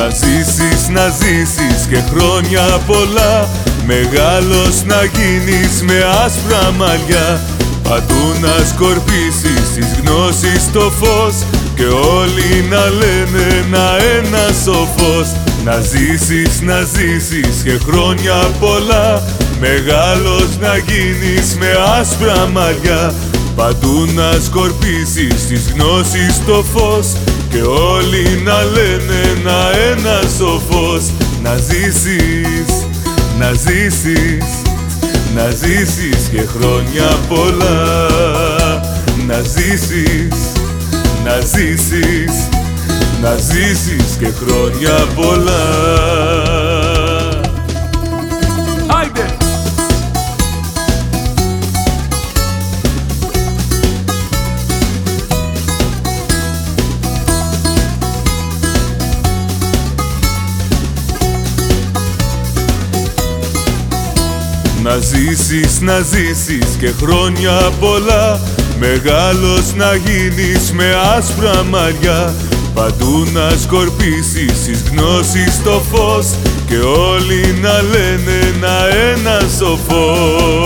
Να ζήσεις, να ζήσεις και χρόνια πολλά. Μεγάλος να γίνεις με άσπρα μαλλιά. Παντού να σκορπίσεις τις γνώσεις το φως. Και όλοι να λένε να ένα σοφός. Να ζήσεις, να ζήσεις και χρόνια πολλά. Μεγάλος να γίνεις με άσπρα μαλλιά Παντού να σκορπίσεις τις γνώσεις το φως Και όλοι να λένε να ένα σοφός. Να ζήσεις, να ζήσεις να ζήσεις και χρόνια πολλά. Να ζήσεις, να ζήσεις Να ζήσεις και χρόνια πολλά Να ζήσεις, να ζήσεις και χρόνια πολλά. Μεγάλος να γίνεις με άσπρα μαλλιά. Παντού να σκορπίσεις τις γνώσεις το φως. Και όλοι να λένε να ένα σοφός